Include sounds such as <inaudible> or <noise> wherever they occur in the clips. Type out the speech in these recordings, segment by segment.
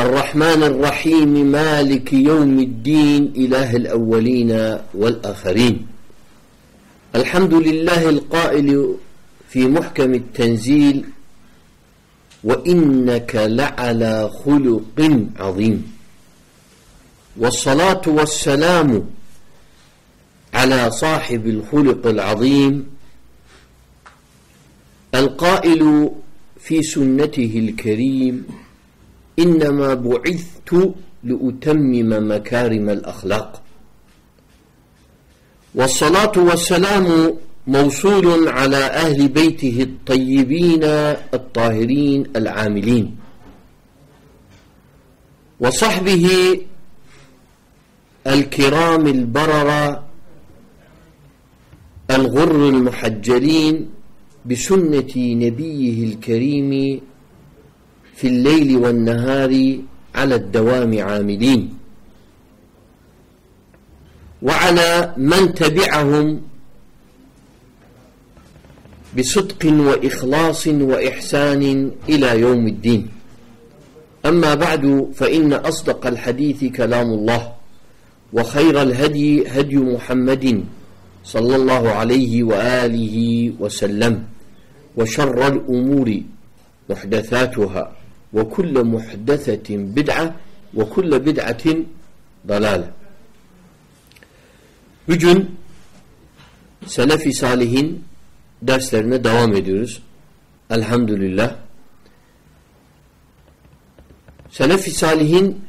الرحمن الرحيم مالك يوم الدين إله الأولين والآخرين. الحمد لله القائل في محكم التنزيل وإنك لعلى خلق عظيم. والصلاة والسلام على صاحب الخلق العظيم القائل في سنته الكريم إنما بعثت لأتمم مكارم الأخلاق. والصلاة والسلام موصول على أهل بيته الطيبين الطاهرين العاملين. وصحبه الكرام البررة الغر المحجلين بسنة نبيه الكريم في الليل والنهار على الدوام عاملين. وعلى من تبعهم بصدق وإخلاص وإحسان إلى يوم الدين. أما بعد فإن أصدق الحديث كلام الله وخير الهدي هدي محمد صلى الله عليه وآله وسلم وشر الأمور محدثاتها. Ve kulle muhdesetin bid'a ve kulle bid'atin dalale. Bugün Selefi Salihin derslerine devam ediyoruz. Elhamdülillah. Selefi Salihin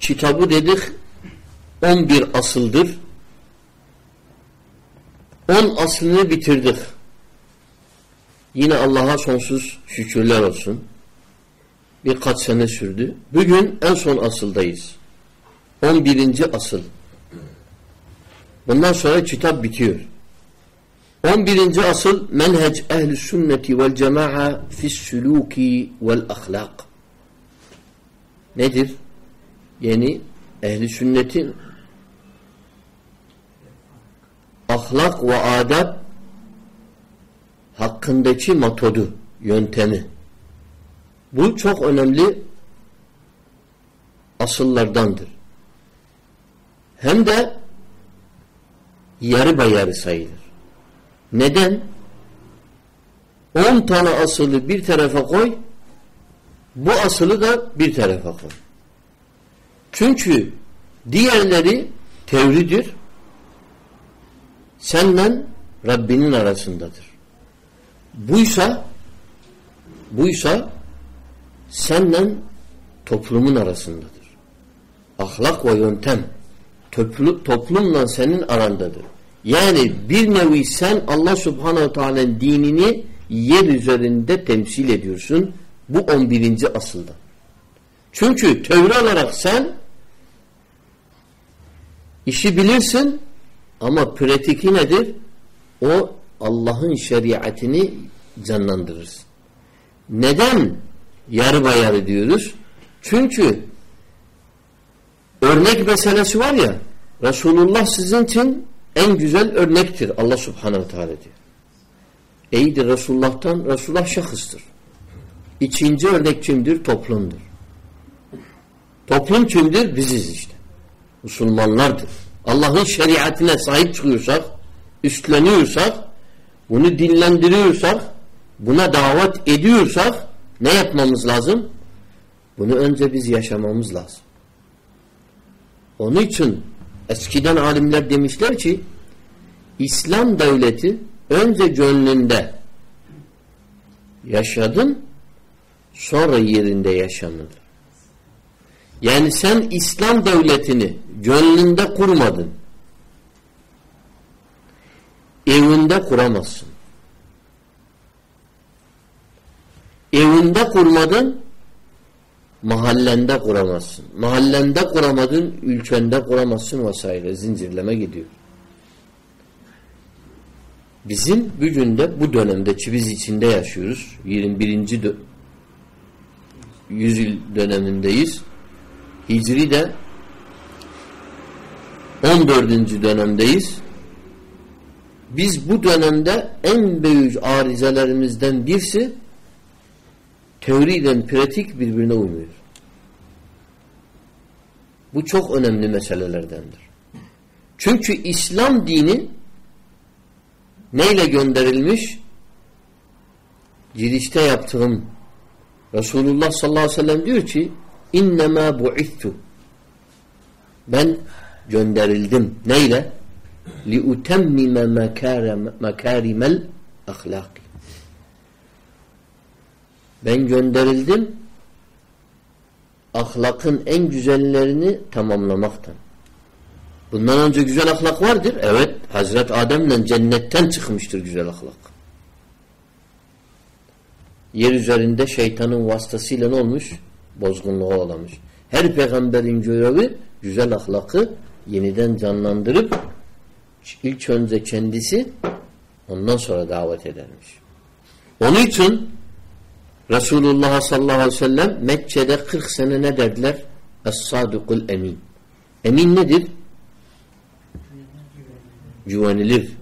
kitabı dedik 11 asıldır. 10 aslını bitirdik. Yine Allah'a sonsuz şükürler olsun birkaç sene sürdü. Bugün en son asıldayız. 11. asıl. Bundan sonra kitap bitiyor. 11. asıl menhec ehl sünneti vel cema'a fis suluki vel ahlak. Nedir? Yani ehli sünnetin ahlak ve adab hakkındaki metodu, yöntemi. Bu çok önemli asıllardandır. Hem de yarı bayarı sayılır. Neden? On tane asılı bir tarafa koy, bu asılı da bir tarafa koy. Çünkü diğerleri tevridir. Senle Rabbinin arasındadır. Buysa buysa senle toplumun arasındadır. Ahlak ve yöntem toplu, toplumla senin arandadır. Yani bir nevi sen Allah subhanehu teala'nın dinini yer üzerinde temsil ediyorsun. Bu on birinci asılda. Çünkü tevri olarak sen işi bilirsin ama pratiki nedir? O Allah'ın şeriatini canlandırırsın. Neden yarı bayarı diyoruz. Çünkü örnek meselesi var ya Resulullah sizin için en güzel örnektir Allah subhanehu teala diyor. İyidir Resulullah'tan Resulullah şahıstır. İkinci örnek kimdir? Toplumdur. Toplum kimdir? Biziz işte. Müslümanlardır. Allah'ın şeriatine sahip çıkıyorsak, üstleniyorsak, bunu dinlendiriyorsak, buna davet ediyorsak ne yapmamız lazım? Bunu önce biz yaşamamız lazım. Onun için eskiden alimler demişler ki İslam devleti önce gönlünde yaşadın sonra yerinde yaşanır. Yani sen İslam devletini gönlünde kurmadın. Evinde kuramazsın. Evinde kurmadın mahallende kuramazsın. Mahallende kuramadın, ülkende kuramazsın vesaire. Zincirleme gidiyor. Bizim bugün de bu dönemde ki biz içinde yaşıyoruz. 21. Dö yüzyıl dönemindeyiz. Hicri de 14. dönemdeyiz. Biz bu dönemde en büyük arızelerimizden birisi teoriden pratik birbirine uymuyor. Bu çok önemli meselelerdendir. Çünkü İslam dini neyle gönderilmiş? Girişte yaptığım Resulullah sallallahu aleyhi ve sellem diyor ki innema bu'ittu ben gönderildim. Neyle? liutemmime mekarimel ahlaki ben gönderildim ahlakın en güzellerini tamamlamaktan. Bundan önce güzel ahlak vardır. Evet. Hazret Adem'le cennetten çıkmıştır güzel ahlak. Yer üzerinde şeytanın vasıtasıyla ne olmuş? Bozgunluğa olamış. Her peygamberin görevi güzel ahlakı yeniden canlandırıp ilk önce kendisi ondan sonra davet edermiş. Onun için Resulullah sallallahu aleyhi ve sellem Mekke'de 40 sene ne dediler? Es-sadukul emin. Emin nedir? Güvenilir.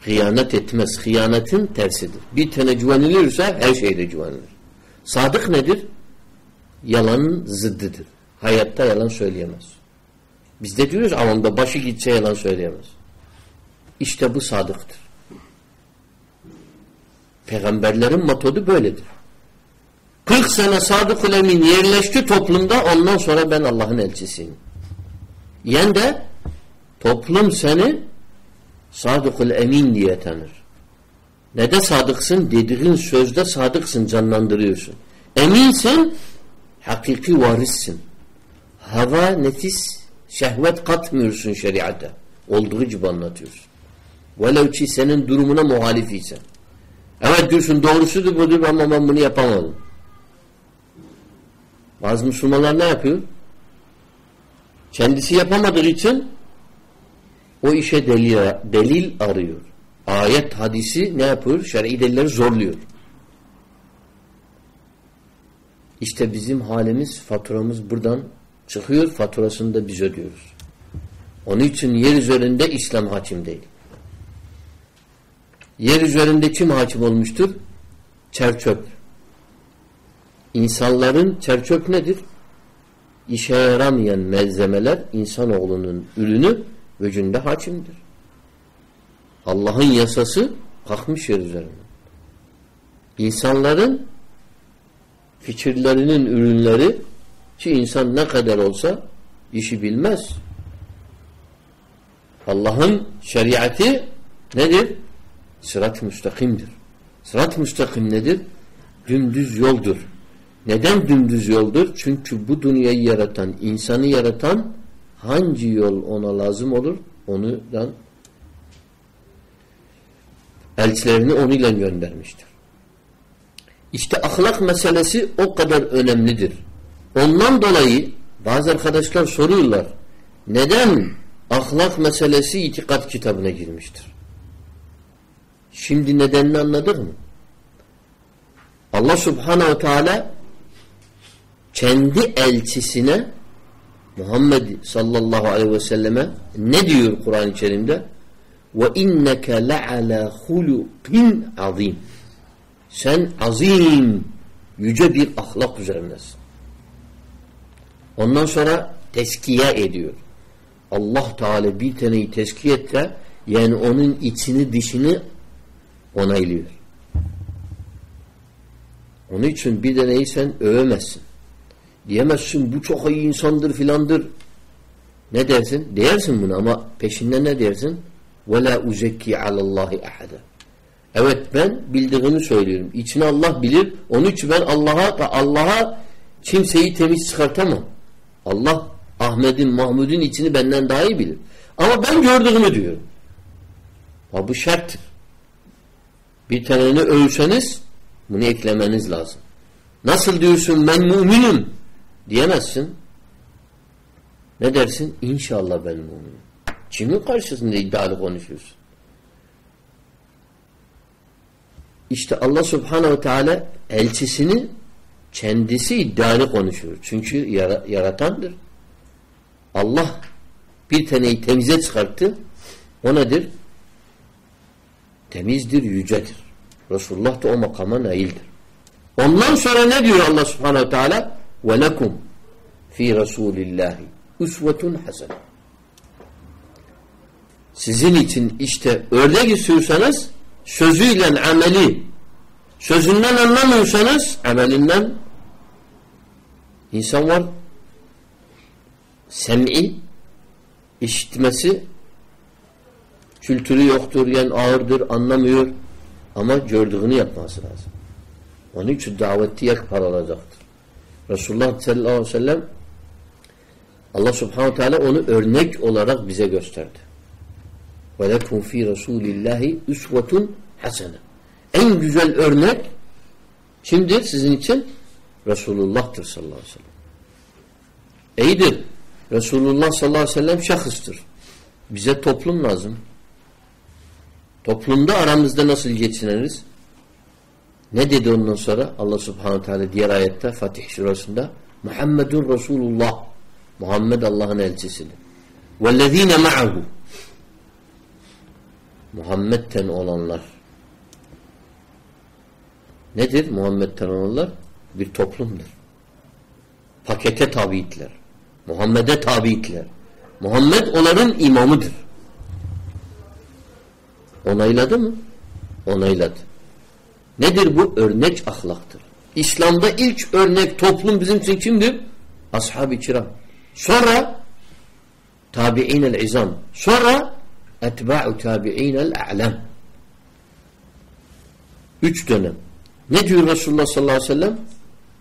Hıyanet etmez. Hıyanetin tersidir. Bir tane güvenilirse her şeyde güvenilir. Sadık nedir? Yalanın zıddıdır. Hayatta yalan söyleyemez. Biz de diyoruz avamda başı gitse yalan söyleyemez. İşte bu sadıktır. Peygamberlerin metodu böyledir. 40 sene sadık emin yerleşti toplumda ondan sonra ben Allah'ın elçisiyim. Yen de toplum seni sadıkul emin diye tanır. Ne de sadıksın? Dediğin sözde sadıksın, canlandırıyorsun. Eminsin, hakiki varissin. Hava, nefis, şehvet katmıyorsun şeriata. Olduğu gibi anlatıyorsun. Velev ki senin durumuna muhalif ise. Evet diyorsun doğrusudur budur ama ben bunu yapamadım. Bazı Müslümanlar ne yapıyor? Kendisi yapamadığı için o işe delil, delil arıyor. Ayet, hadisi ne yapıyor? Şer'i delilleri zorluyor. İşte bizim halimiz, faturamız buradan çıkıyor. Faturasını da biz ödüyoruz. Onun için yer üzerinde İslam hakim değil. Yer üzerinde kim hakim olmuştur? Çerçöp. İnsanların çerçöp nedir? İşe yaramayan malzemeler insanoğlunun ürünü vücudunda hakimdir. Allah'ın yasası kalkmış yer üzerine. İnsanların fikirlerinin ürünleri ki insan ne kadar olsa işi bilmez. Allah'ın şeriatı nedir? Sırat-ı müstakimdir. Sırat-ı müstakim nedir? Dümdüz yoldur. Neden dümdüz yoldur? Çünkü bu dünyayı yaratan, insanı yaratan hangi yol ona lazım olur? Onudan elçilerini onunla göndermiştir. İşte ahlak meselesi o kadar önemlidir. Ondan dolayı bazı arkadaşlar soruyorlar. Neden ahlak meselesi itikat kitabına girmiştir? Şimdi nedenini anladık mı? Allah subhanehu teala kendi elçisine Muhammed sallallahu aleyhi ve selleme ne diyor Kur'an-ı Kerim'de? Ve inneke le'ala hulukin azim. Sen azim, yüce bir ahlak üzerindesin. Ondan sonra teskiye ediyor. Allah Teala bir taneyi teskiye etse yani onun içini dışını onaylıyor. Onun için bir deneyi sen övemezsin. Diyemezsin bu çok iyi insandır filandır. Ne dersin? Dersin bunu ama peşinden ne dersin? وَلَا اُزَكِّي عَلَى اللّٰهِ اَحَدًا Evet ben bildiğimi söylüyorum. İçini Allah bilir. Onun için ben Allah'a Allah'a kimseyi temiz çıkartamam. Allah Ahmet'in, Mahmud'un içini benden daha iyi bilir. Ama ben gördüğümü diyorum. Ha bu şarttır. Bir taneni övseniz bunu eklemeniz lazım. Nasıl diyorsun ben müminim? Diyemezsin. Ne dersin? İnşallah ben müminim. Kimin karşısında iddialı konuşuyorsun? İşte Allah subhanehu teala elçisini kendisi iddialı konuşuyor. Çünkü yaratandır. Allah bir taneyi temize çıkarttı. O nedir? Temizdir, yücedir. Resulullah da o makama naildir. Ondan sonra ne diyor Allah subhanehu teala? ve lekum fi Resulillahi usvetun hasene. Sizin için işte örnek istiyorsanız sözüyle ameli sözünden anlamıyorsanız amelinden insan var sem'i işitmesi kültürü yoktur yani ağırdır anlamıyor ama gördüğünü yapması lazım. Onun için daveti yakpar olacaktır. Resulullah sallallahu aleyhi ve sellem Allah subhanahu teala onu örnek olarak bize gösterdi. وَلَكُمْ ف۪ي رَسُولِ اللّٰهِ اُسْوَةٌ hasene. En güzel örnek kimdir sizin için? Resulullah'tır sallallahu aleyhi ve sellem. İyidir. Resulullah sallallahu aleyhi ve sellem şahıstır. Bize toplum lazım. Toplumda aramızda nasıl geçiniriz? Ne dedi ondan sonra? Allah subhanahu teala diğer ayette Fatih surasında Muhammedun Resulullah Muhammed Allah'ın elçisidir. وَالَّذ۪ينَ مَعَهُ Muhammed'ten olanlar nedir Muhammed'ten olanlar? Bir toplumdur. Pakete tabiitler. Muhammed'e tabiitler. Muhammed onların imamıdır. Onayladı mı? Onayladı. Nedir bu? Örnek ahlaktır. İslam'da ilk örnek toplum bizim için kimdir? Ashab-ı kiram. Sonra tabi'in izam. Sonra etba'u tabi'in a'lam. Üç dönem. Ne diyor Resulullah sallallahu aleyhi ve sellem?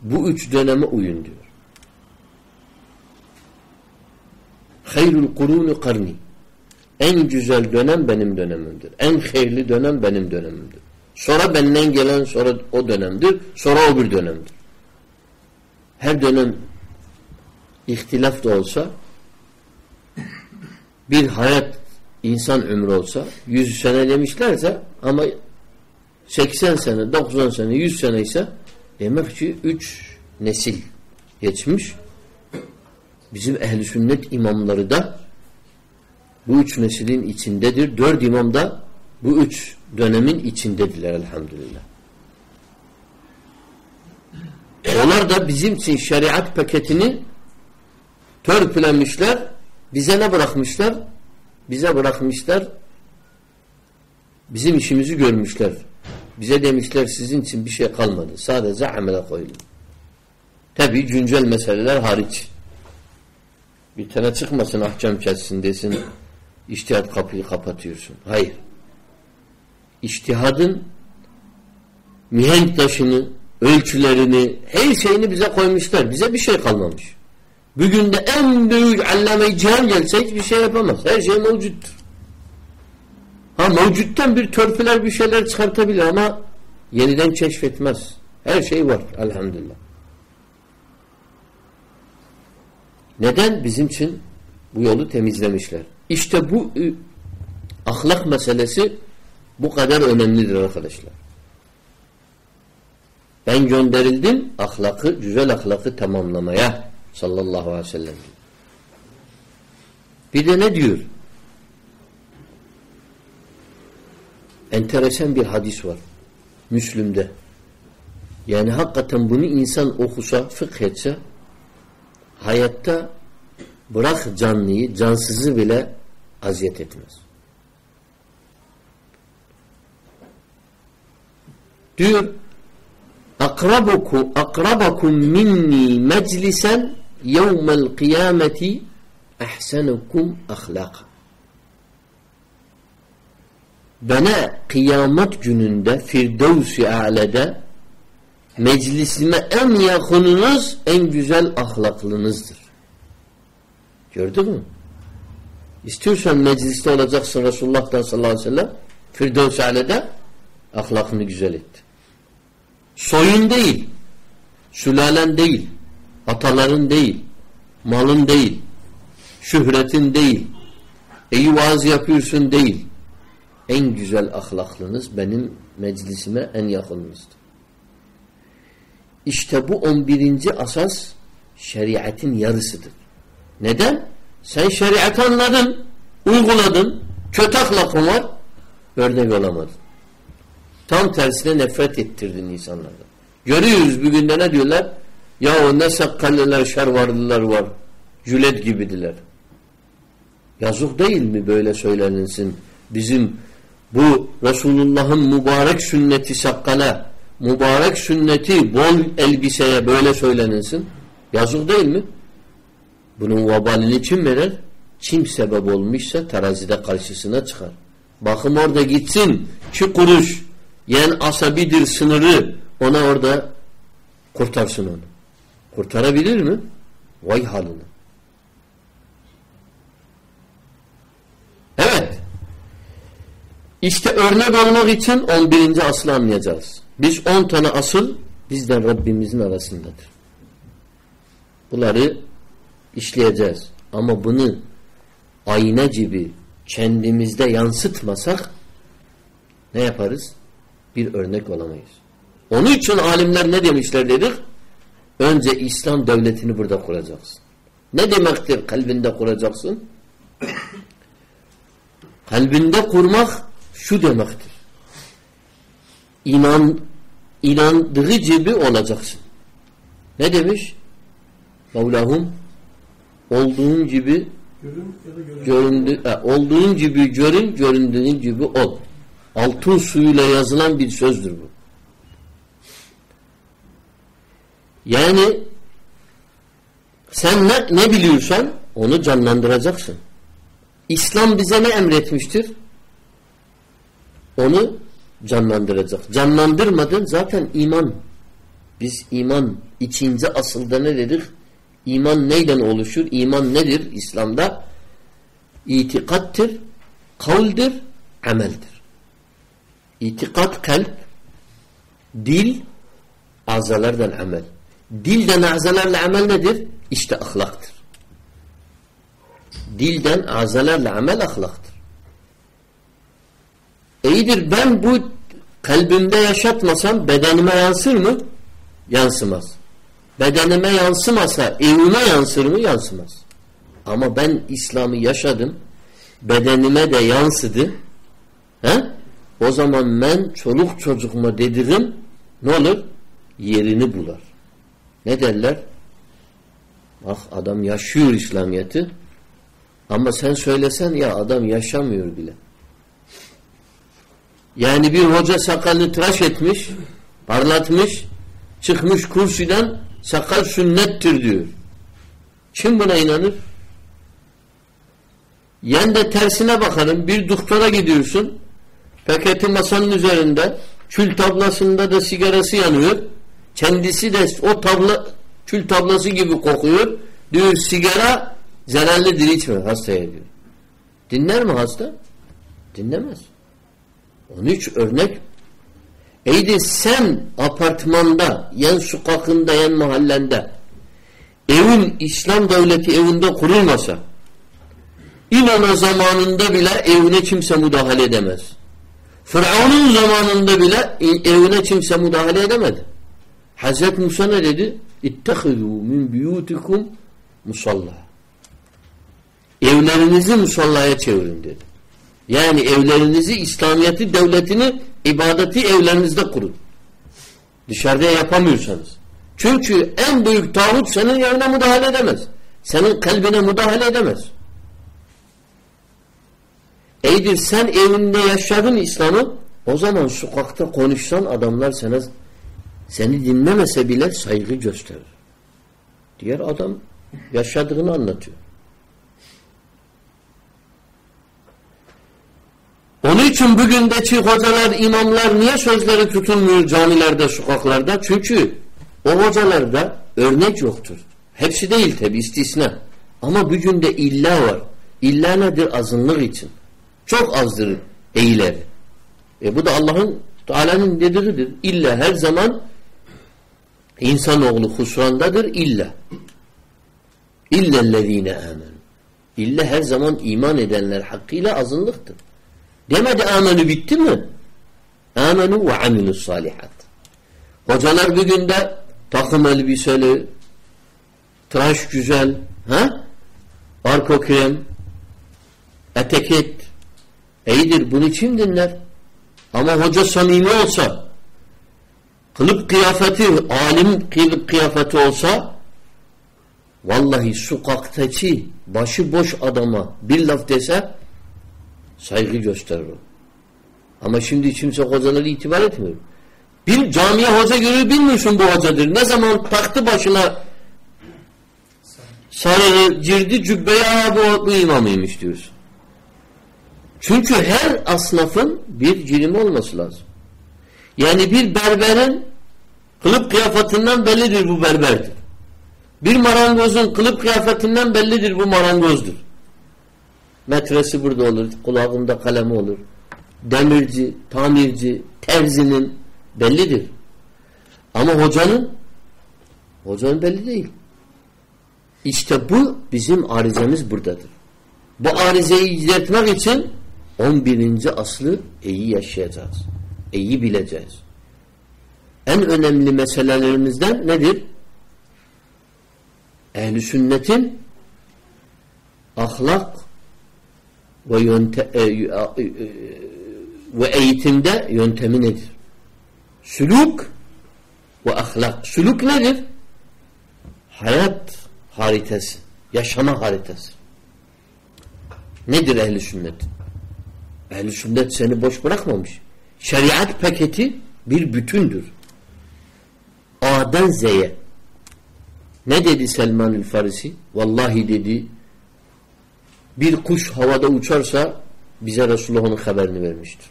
Bu üç döneme uyun diyor. Hayrul kurunu karni. En güzel dönem benim dönemimdir. En hayırlı dönem benim dönemimdir. Sonra benden gelen sonra o dönemdir. Sonra o bir dönemdir. Her dönem ihtilaf da olsa bir hayat insan ömrü olsa 100 sene demişlerse ama 80 sene, 90 sene, 100 sene ise demek ki 3 nesil geçmiş. Bizim ehli sünnet imamları da bu üç neslin içindedir. Dört imam da bu üç dönemin içindediler elhamdülillah. Onlar da bizim için şeriat paketini törpülemişler. Bize ne bırakmışlar? Bize bırakmışlar. Bizim işimizi görmüşler. Bize demişler sizin için bir şey kalmadı. Sadece amele koyulun. Tabi güncel meseleler hariç. Bir tane çıkmasın ahkam kessin desin <clears throat> iştihat kapıyı kapatıyorsun. Hayır. İştihadın mihenk taşını, ölçülerini, her şeyini bize koymuşlar. Bize bir şey kalmamış. Bugün de en büyük allame-i cihan gelse hiçbir şey yapamaz. Her şey mevcuttur. Ha mevcuttan bir törpüler bir şeyler çıkartabilir ama yeniden keşfetmez. Her şey var elhamdülillah. Neden? Bizim için bu yolu temizlemişler. İşte bu ıı, ahlak meselesi bu kadar önemlidir arkadaşlar. Ben gönderildim ahlakı, güzel ahlakı tamamlamaya sallallahu aleyhi ve sellem. Bir de ne diyor? Enteresan bir hadis var. Müslüm'de. Yani hakikaten bunu insan okusa, fıkh etse hayatta bırak canlıyı, cansızı bile aziyet etmez. Diyor akrabukum akrabakum minni meclisen yevmel kıyameti ahsenukum ahlaka bana kıyamet gününde Firdevs-i A'la'da meclisime en yakınınız en güzel ahlaklınızdır. Gördün mü? İstiyorsan mecliste olacaksın Resulullah'tan sallallahu aleyhi ve sellem Firdevs-i A'la'da ahlakını güzel etti. Soyun değil, sülalen değil, Ataların değil. Malın değil. Şöhretin değil. İyi vaaz yapıyorsun değil. En güzel ahlaklınız benim meclisime en yakınınızdır. İşte bu on birinci asas şeriatin yarısıdır. Neden? Sen şeriatı anladın, uyguladın, kötü ahlakın var, örnek olamadın. Tam tersine nefret ettirdin insanlardan. Görüyoruz bugün de ne diyorlar? Ya o ne sakalliler, şervarlılar var. Jület gibidiler. Yazık değil mi böyle söylenilsin? Bizim bu Resulullah'ın mübarek sünneti sakkala, mübarek sünneti bol elbiseye böyle söylenilsin. Yazık değil mi? Bunun vabalini kim verir? Kim sebep olmuşsa terazide karşısına çıkar. Bakım orada gitsin ki kuruş yani asabidir sınırı ona orada kurtarsın onu. Kurtarabilir mi? Vay haline. Evet. İşte örnek olmak için 11. aslı anlayacağız. Biz 10 tane asıl bizden Rabbimizin arasındadır. Bunları işleyeceğiz. Ama bunu ayna gibi kendimizde yansıtmasak ne yaparız? Bir örnek olamayız. Onun için alimler ne demişler dedik? Önce İslam devletini burada kuracaksın. Ne demektir kalbinde kuracaksın? kalbinde kurmak şu demektir. İnan, inandığı gibi olacaksın. Ne demiş? Mevlahum olduğun gibi Görün ya da görün. göründü, e, olduğun gibi görün, göründüğün gibi ol. Altın suyuyla yazılan bir sözdür bu. Yani sen ne, ne biliyorsan onu canlandıracaksın. İslam bize ne emretmiştir? Onu canlandıracak. Canlandırmadın zaten iman. Biz iman ikinci asılda ne dedik? İman neyden oluşur? İman nedir İslam'da? İtikattır, kavldir, ameldir. İtikat kalp, dil, azalardan amel. Dilden azalarla amel nedir? İşte ahlaktır. Dilden azalarla amel ahlaktır. İyidir ben bu kalbimde yaşatmasam bedenime yansır mı? Yansımaz. Bedenime yansımasa evime yansır mı? Yansımaz. Ama ben İslam'ı yaşadım. Bedenime de yansıdı. He? O zaman ben çoluk çocuğuma dediğim ne olur? Yerini bular. Ne derler? Bak adam yaşıyor İslamiyet'i ama sen söylesen ya adam yaşamıyor bile. Yani bir hoca sakalını tıraş etmiş, parlatmış, çıkmış kürsüden sakal sünnettir diyor. Kim buna inanır? Yen de tersine bakarım. Bir doktora gidiyorsun. Paketi masanın üzerinde. Kül tablasında da sigarası yanıyor. Kendisi de o tabla kül tablası gibi kokuyor. Diyor sigara zararlıdır içme hastaya diyor. Dinler mi hasta? Dinlemez. Onun için örnek Eydi sen apartmanda, yen sokakında, yen mahallende evin İslam devleti evinde kurulmasa İnana zamanında bile evine kimse müdahale edemez. Firavun'un zamanında bile evine kimse müdahale edemedi. Hazreti Musa ne dedi? İttehidû min biyutikum musalla. Evlerinizi musallaya çevirin dedi. Yani evlerinizi, İslamiyet'i, devletini, ibadeti evlerinizde kurun. Dışarıda yapamıyorsanız. Çünkü en büyük tağut senin yerine müdahale edemez. Senin kalbine müdahale edemez. Eydir sen evinde yaşadın İslam'ı o zaman sokakta konuşsan adamlar sana seni dinlemese bile saygı gösterir. Diğer adam yaşadığını anlatıyor. Onun için bugündeki hocalar, imamlar niye sözleri tutulmuyor camilerde, sokaklarda? Çünkü o hocalarda örnek yoktur. Hepsi değil tabi istisna. Ama bugün de illa var. İlla nedir? Azınlık için. Çok azdır eğileri. E bu da Allah'ın Teala'nın dediğidir. İlla her zaman İnsanoğlu husrandadır illa. İllellezine amen. İlla her zaman iman edenler hakkıyla azınlıktır. Demedi amenü bitti mi? Amenü ve amilus salihat. Hocalar bir günde takım elbiseli, tıraş güzel, ha? arko krem, eteket, iyidir bunu kim dinler? Ama hoca samimi olsa, kılıp kıyafeti, alim kılıp kıyafeti olsa, vallahi sokaktaki başı boş adama bir laf dese, saygı gösterir o. Ama şimdi kimse hocaları itibar etmiyor. Bir camiye hoca görür bilmiyorsun bu hocadır. Ne zaman taktı başına sarığı girdi cübbeye bu, bu imamıymış diyorsun. Çünkü her asnafın bir cirimi olması lazım. Yani bir berberin kılıp kıyafetinden bellidir bu berberdir. Bir marangozun kılıp kıyafetinden bellidir bu marangozdur. Metresi burada olur, kulağında kalemi olur. Demirci, tamirci, terzinin bellidir. Ama hocanın hocanın belli değil. İşte bu bizim arizemiz buradadır. Bu arizeyi gidertmek için 11. aslı iyi yaşayacağız. İyi bileceğiz. En önemli meselelerimizden nedir? Ehli sünnetin ahlak ve yönte, e, e, e, ve eğitimde yöntemi nedir? Sülük ve ahlak. Sülük nedir? Hayat haritası, yaşama haritası. Nedir ehli sünnet? Ehli sünnet seni boş bırakmamış. Şeriat paketi bir bütündür. A'dan Z'ye. Ne dedi Selman el Farisi? Vallahi dedi bir kuş havada uçarsa bize Resulullah haberini vermiştir.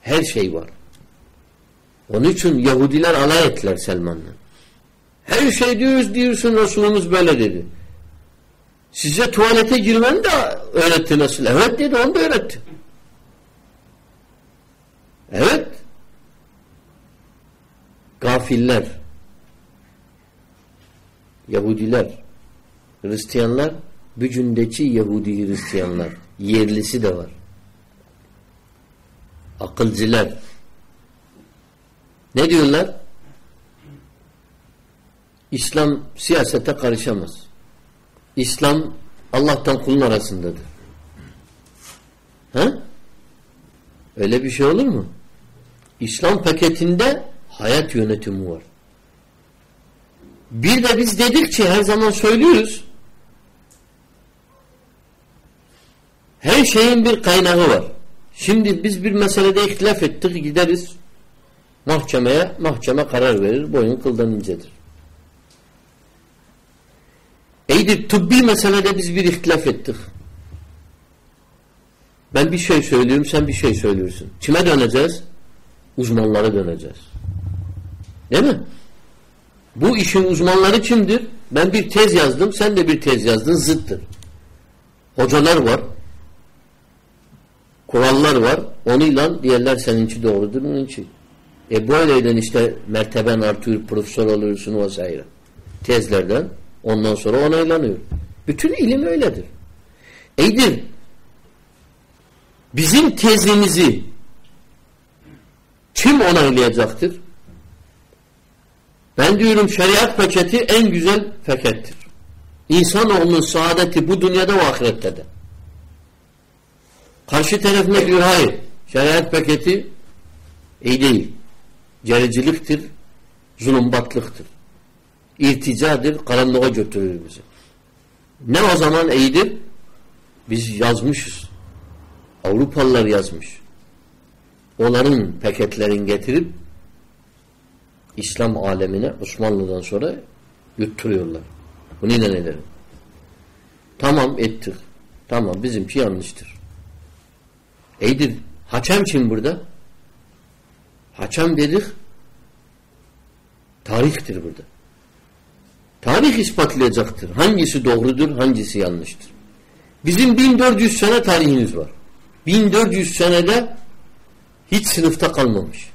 Her şey var. Onun için Yahudiler alay ettiler Selman'la. Her şey diyoruz diyorsun Resulümüz böyle dedi. Size tuvalete girmeni de öğretti nasıl? Evet dedi onu da öğretti. Evet. Gafiller, Yahudiler, Hristiyanlar, bücündeki Yahudi Hristiyanlar, yerlisi de var. Akılcılar. Ne diyorlar? İslam siyasete karışamaz. İslam Allah'tan kulun arasındadır. Ha? Öyle bir şey olur mu? İslam paketinde hayat yönetimi var. Bir de biz dedikçe her zaman söylüyoruz. Her şeyin bir kaynağı var. Şimdi biz bir meselede ihtilaf ettik gideriz mahkemeye, mahkeme karar verir. Boyun kıldan incedir. İyidir tıbbi meselede biz bir ihtilaf ettik. Ben bir şey söylüyorum, sen bir şey söylüyorsun. Kime döneceğiz? Uzmanlara döneceğiz. Değil mi? Bu işin uzmanları kimdir? Ben bir tez yazdım, sen de bir tez yazdın, zıttır. Hocalar var, kurallar var, onunla diğerler seninki doğrudur, onunki. E böyleyden işte merteben artıyor, profesör oluyorsun vesaire. Tezlerden. Ondan sonra onaylanıyor. Bütün ilim öyledir. Eydir. Bizim tezimizi kim onaylayacaktır? Ben diyorum şeriat paketi en güzel pakettir. İnsanoğlunun saadeti bu dünyada ve ahirette de. Karşı taraf ne diyor? Hayır. Şeriat paketi iyi değil. Gericiliktir, zulümbatlıktır. İrticadır, karanlığa götürür bizi. Ne o zaman iyidir? Biz yazmışız. Avrupalılar yazmış. Onların paketlerini getirip İslam alemine Osmanlı'dan sonra yutturuyorlar. Bunu inan Tamam ettik. Tamam bizimki yanlıştır. İyidir. Haçam kim burada? Haçam dedik tarihtir burada. Tarih ispatlayacaktır. Hangisi doğrudur, hangisi yanlıştır. Bizim 1400 sene tarihimiz var. 1400 senede hiç sınıfta kalmamış.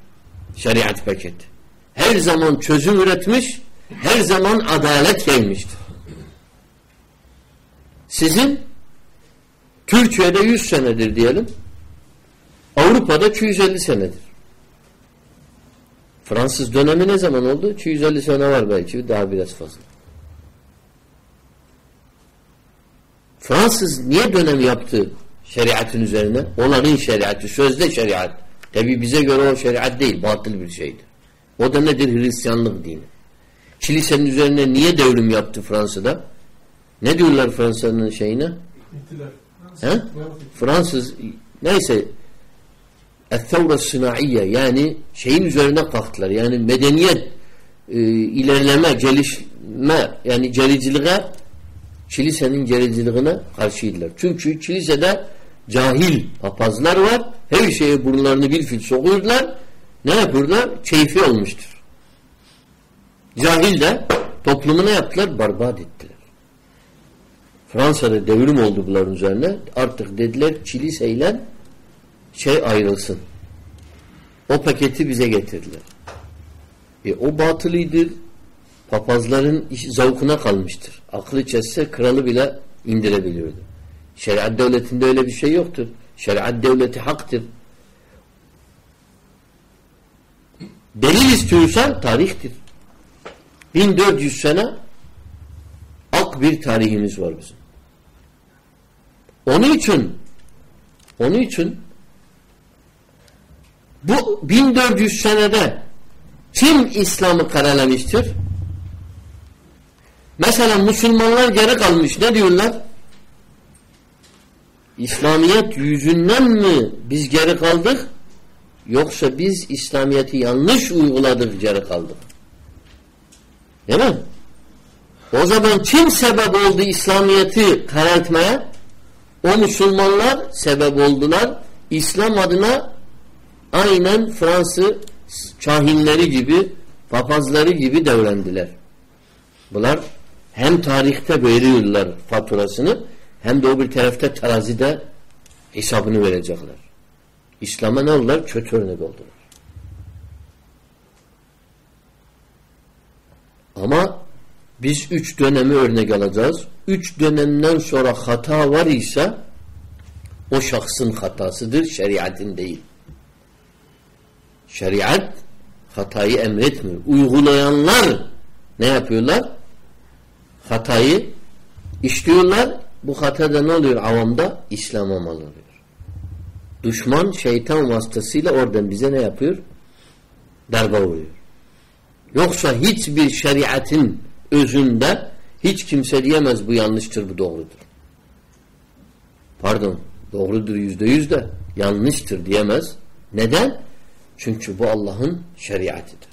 Şeriat paketi. Her zaman çözüm üretmiş, her zaman adalet gelmiştir. Sizin Türkiye'de 100 senedir diyelim. Avrupa'da 250 senedir. Fransız dönemi ne zaman oldu? 250 sene var belki daha biraz fazla. Fransız niye dönem yaptı şeriatın üzerine? Onların şeriatı, sözde şeriat. Tabi bize göre o şeriat değil, batıl bir şeydir. O da nedir? Hristiyanlık dini. Kilisenin üzerine niye devrim yaptı Fransa'da? Ne diyorlar Fransa'nın şeyine? He? Fransız neyse el-thevra sınaiye yani şeyin üzerine kalktılar. Yani medeniyet e, ilerleme, gelişme yani gericiliğe kilisenin gericiliğine karşıydılar. Çünkü kilisede cahil papazlar var. Her şeye burunlarını bir fil sokuyorlar. Ne yapıyorlar? Keyfi olmuştur. Cahil de toplumu ne yaptılar? Barbat ettiler. Fransa'da devrim oldu bunların üzerine. Artık dediler kiliseyle şey ayrılsın. O paketi bize getirdiler. E, o batılıydır. Papazların iş, zavkuna kalmıştır. Aklı çesse kralı bile indirebiliyordu. Şeriat devletinde öyle bir şey yoktur. Şeriat devleti haktır. Delil istiyorsan tarihtir. 1400 sene ak bir tarihimiz var bizim. Onun için onun için bu 1400 senede kim İslam'ı karalamıştır? Mesela Müslümanlar geri kalmış. Ne diyorlar? İslamiyet yüzünden mi biz geri kaldık? Yoksa biz İslamiyet'i yanlış uyguladık geri kaldık. Değil mi? O zaman kim sebep oldu İslamiyet'i karartmaya? O Müslümanlar sebep oldular. İslam adına aynen Fransız kahinleri gibi, papazları gibi devrendiler. Bunlar hem tarihte veriyorlar faturasını hem de o bir tarafta terazide hesabını verecekler. İslam'a ne oldular? Kötü örnek oldular. Ama biz üç dönemi örnek alacağız. Üç dönemden sonra hata var ise o şahsın hatasıdır, şeriatin değil. Şeriat hatayı emretmiyor. Uygulayanlar ne yapıyorlar? Hatayı işliyorlar. Bu hatada ne oluyor avamda? İslam'a mal oluyor. Düşman şeytan vasıtasıyla oradan bize ne yapıyor? Darbe vuruyor. Yoksa hiçbir şeriatin özünde hiç kimse diyemez bu yanlıştır, bu doğrudur. Pardon, doğrudur yüzde yüz de yanlıştır diyemez. Neden? Çünkü bu Allah'ın şeriatıdır.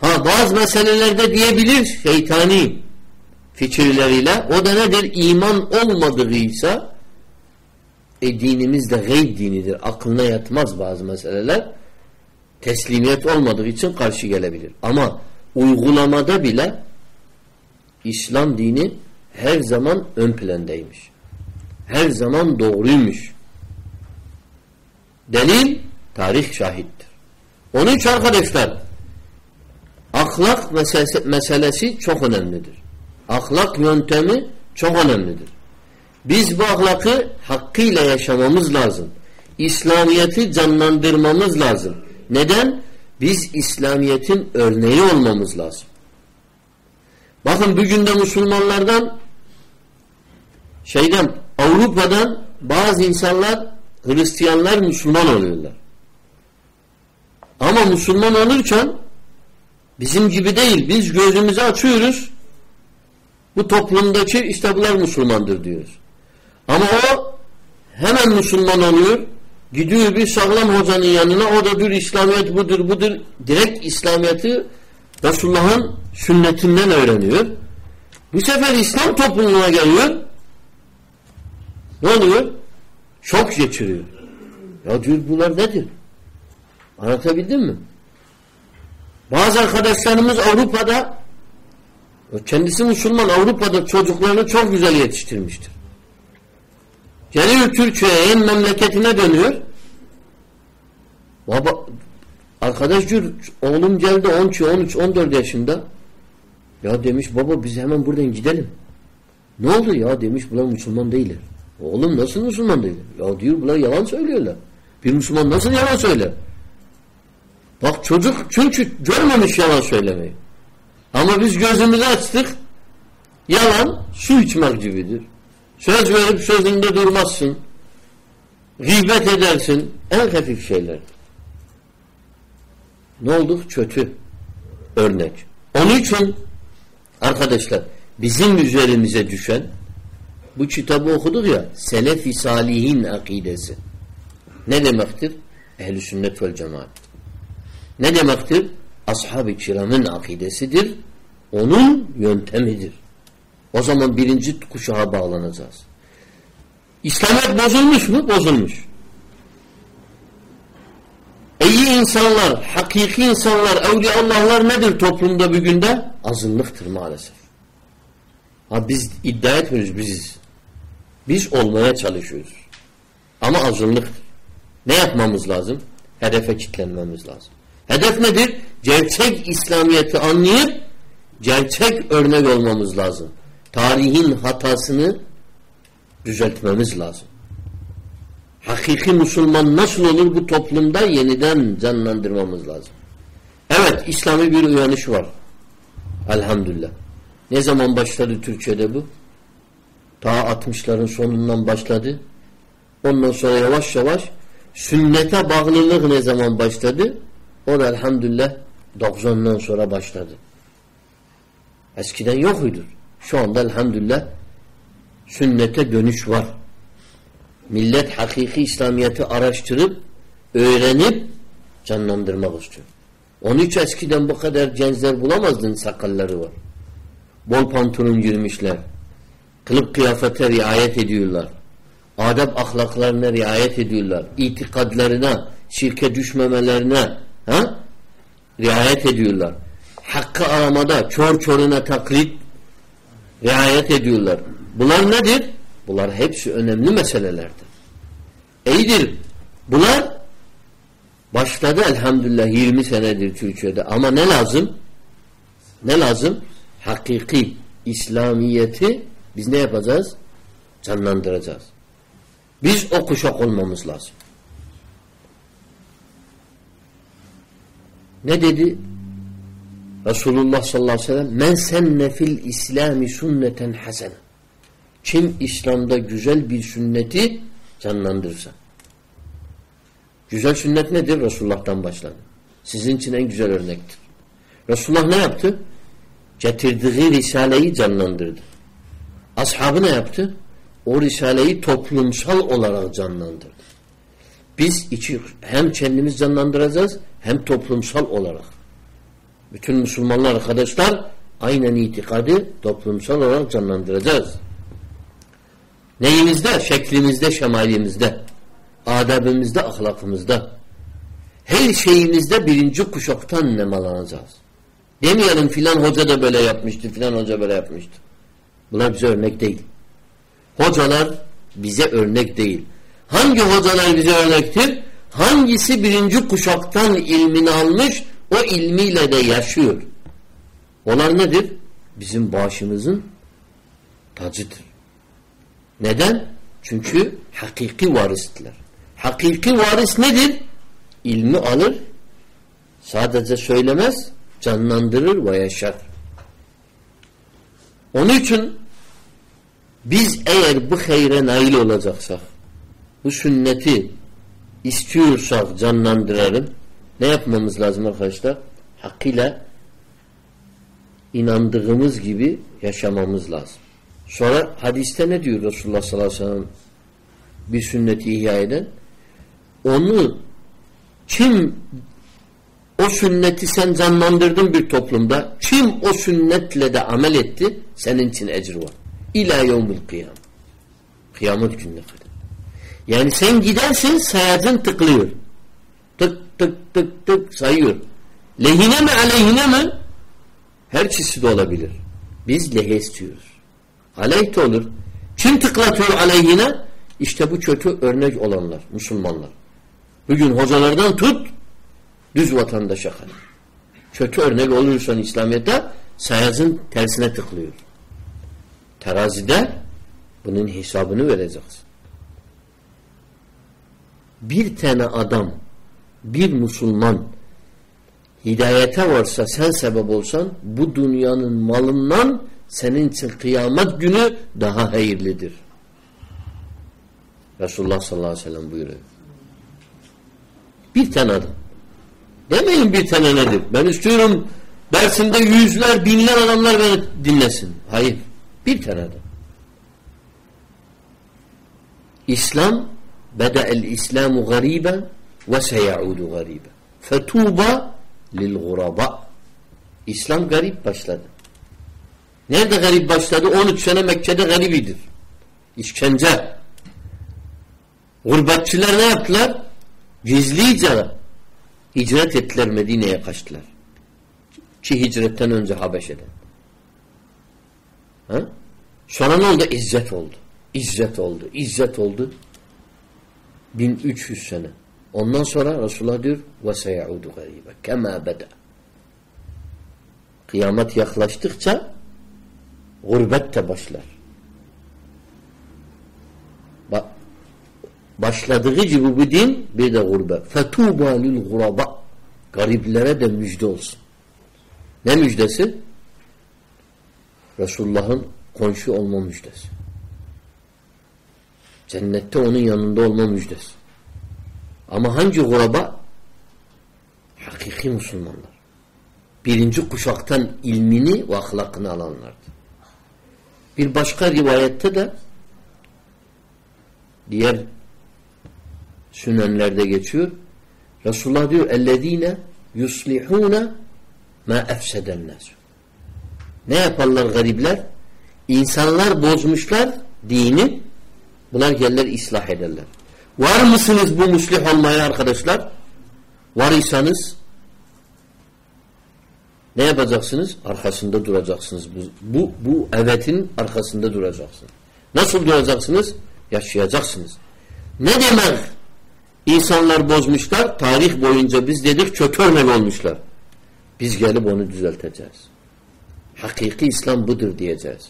Ha bazı meselelerde diyebilir şeytani fikirleriyle o da nedir? İman olmadığıysa e dinimiz de gayb dinidir. Aklına yatmaz bazı meseleler. Teslimiyet olmadığı için karşı gelebilir. Ama uygulamada bile İslam dini her zaman ön plandaymış. Her zaman doğruymuş. Delil tarih şahittir. Onun için arkadaşlar ahlak meselesi, meselesi çok önemlidir. Ahlak yöntemi çok önemlidir. Biz bu ahlakı hakkıyla yaşamamız lazım. İslamiyet'i canlandırmamız lazım. Neden? Biz İslamiyet'in örneği olmamız lazım. Bakın bugün de Müslümanlardan şeyden Avrupa'dan bazı insanlar Hristiyanlar Müslüman oluyorlar. Ama Müslüman olurken bizim gibi değil. Biz gözümüzü açıyoruz. Bu toplumdaki işte bunlar Müslümandır diyoruz. Ama o hemen Müslüman oluyor. Gidiyor bir sağlam hocanın yanına o da bir İslamiyet budur budur. Direkt İslamiyet'i Resulullah'ın sünnetinden öğreniyor. Bu sefer İslam toplumuna geliyor. Ne oluyor? Şok geçiriyor. Ya diyor bunlar nedir? Anlatabildim mi? Bazı arkadaşlarımız Avrupa'da kendisi Müslüman Avrupa'da çocuklarını çok güzel yetiştirmiştir. Geliyor Türkiye'ye memleketine dönüyor. Baba, Arkadaş diyor oğlum geldi 12, 13, 14 yaşında. Ya demiş baba biz hemen buradan gidelim. Ne oldu ya demiş bunlar Müslüman değiller. Oğlum nasıl Müslüman değiller? Ya diyor bunlar yalan söylüyorlar. Bir Müslüman nasıl yalan söyler? Bak çocuk çünkü görmemiş yalan söylemeyi. Ama biz gözümüzü açtık. Yalan su içmek gibidir. Söz verip sözünde durmazsın. Gıybet edersin. En hafif şeyler. Ne olduk? Kötü örnek. Onun için arkadaşlar bizim üzerimize düşen bu kitabı okuduk ya Selefi Salihin akidesi. Ne demektir? Ehl-i sünnet vel cemaat. Ne demektir? Ashab-ı kiramın akidesidir. Onun yöntemidir. O zaman birinci kuşağa bağlanacağız. İslamiyet bozulmuş mu? Bozulmuş. İyi insanlar, hakiki insanlar, evliyallahlar nedir toplumda bir günde? Azınlıktır maalesef. Ha biz iddia etmiyoruz biziz. Biz olmaya çalışıyoruz. Ama azınlıktır. Ne yapmamız lazım? Hedefe kitlenmemiz lazım. Hedef nedir? Gerçek İslamiyet'i anlayıp gerçek örnek olmamız lazım. Tarihin hatasını düzeltmemiz lazım. Hakiki Müslüman nasıl olur bu toplumda yeniden canlandırmamız lazım. Evet İslami bir uyanış var. Elhamdülillah. Ne zaman başladı Türkiye'de bu? Ta 60'ların sonundan başladı. Ondan sonra yavaş yavaş sünnete bağlılık ne zaman başladı? O da elhamdülillah 90'dan sonra başladı. Eskiden yokuydu. Şu anda elhamdülillah sünnete dönüş var. Millet hakiki İslamiyet'i araştırıp öğrenip canlandırmak istiyor. Onun için eskiden bu kadar gençler bulamazdın sakalları var. Bol pantolon girmişler. Kılık kıyafete riayet ediyorlar. Adab ahlaklarına riayet ediyorlar. İtikadlarına, şirke düşmemelerine ha? Riayet ediyorlar. Hakkı aramada çor çoruna taklit riayet ediyorlar. Bunlar nedir? Bunlar hepsi önemli meselelerdir. İyidir. Bunlar başladı elhamdülillah 20 senedir Türkiye'de ama ne lazım? Ne lazım? Hakiki İslamiyeti biz ne yapacağız? Canlandıracağız. Biz o kuşak olmamız lazım. Ne dedi? Resulullah sallallahu aleyhi ve sellem men senne fil İslami sünneten hasene kim İslam'da güzel bir sünneti canlandırsa. Güzel sünnet nedir? Resulullah'tan başladı. Sizin için en güzel örnektir. Resulullah ne yaptı? Getirdiği Risale'yi canlandırdı. Ashabı ne yaptı? O Risale'yi toplumsal olarak canlandırdı. Biz içi hem kendimiz canlandıracağız hem toplumsal olarak. Bütün Müslümanlar arkadaşlar aynen itikadı toplumsal olarak canlandıracağız. Neyimizde? Şeklimizde, şemalimizde, adabımızda, ahlakımızda. Her şeyimizde birinci kuşaktan nemalanacağız. Demeyelim filan hoca da böyle yapmıştı, filan hoca böyle yapmıştı. Bunlar bize örnek değil. Hocalar bize örnek değil. Hangi hocalar bize örnektir? Hangisi birinci kuşaktan ilmini almış, o ilmiyle de yaşıyor. Onlar nedir? Bizim başımızın tacıdır. Neden? Çünkü hakiki varisler. Hakiki varis nedir? İlmi alır, sadece söylemez, canlandırır ve yaşar. Onun için biz eğer bu hayre nail olacaksak, bu sünneti istiyorsak canlandıralım, ne yapmamız lazım arkadaşlar? Hakkıyla inandığımız gibi yaşamamız lazım. Sonra hadiste ne diyor Resulullah sallallahu aleyhi ve sellem bir sünneti ihya eden? Onu kim o sünneti sen canlandırdın bir toplumda kim o sünnetle de amel etti senin için ecir var. İlâ yevmül kıyam. Kıyamet gününe kadar. Yani sen gidersin sayacın tıklıyor. Tık tık tık tık sayıyor. Lehine mi aleyhine mi? Her çeşit olabilir. Biz lehe istiyoruz. Aleyh olur. Kim tıklatıyor aleyhine? İşte bu kötü örnek olanlar, Müslümanlar. Bugün hocalardan tut, Düz vatandaşa kadar. Kötü örnek olursan İslamiyet'te sayazın tersine tıklıyor. Terazide bunun hesabını vereceksin. Bir tane adam, bir Müslüman hidayete varsa sen sebep olsan bu dünyanın malından senin için kıyamet günü daha hayırlıdır. Resulullah sallallahu aleyhi ve sellem buyuruyor. Bir tane adam. Demeyin bir tane nedir? Ben istiyorum dersimde yüzler, binler adamlar beni dinlesin. Hayır. Bir tane adam. İslam İslamu gariben ve seyaudu gariben. Fetuba lil guraba. İslam garip başladı. Nerede garip başladı? 13 sene Mekke'de garibidir. İşkence. Gurbetçiler ne yaptılar? Gizlice hicret ettiler Medine'ye kaçtılar. Ki hicretten önce Habeşe'den. Ha? Sonra ne oldu? İzzet oldu. İzzet oldu. İzzet oldu. 1300 sene. Ondan sonra Resulullah diyor ve seyaudu garibe kema beda. Kıyamet yaklaştıkça gurbet de başlar. Bak başladığı gibi bu din bir de gurbet. Fetuba lil guraba. Gariblere de müjde olsun. Ne müjdesi? Resulullah'ın komşu olma müjdesi. Cennette onun yanında olma müjdesi. Ama hangi guraba? Hakiki Müslümanlar. Birinci kuşaktan ilmini ve ahlakını alanlardı. Bir başka rivayette de diğer sünenlerde geçiyor. Resulullah diyor ellezine yuslihune ma efsedenler. Ne yaparlar garipler? İnsanlar bozmuşlar dini Bunlar gelirler ıslah ederler. Var mısınız bu muslih olmaya arkadaşlar? Var iseniz ne yapacaksınız? Arkasında duracaksınız. Bu, bu, bu evetin arkasında duracaksınız. Nasıl duracaksınız? Yaşayacaksınız. Ne demek? İnsanlar bozmuşlar. Tarih boyunca biz dedik kötü örnek olmuşlar. Biz gelip onu düzelteceğiz. Hakiki İslam budur diyeceğiz.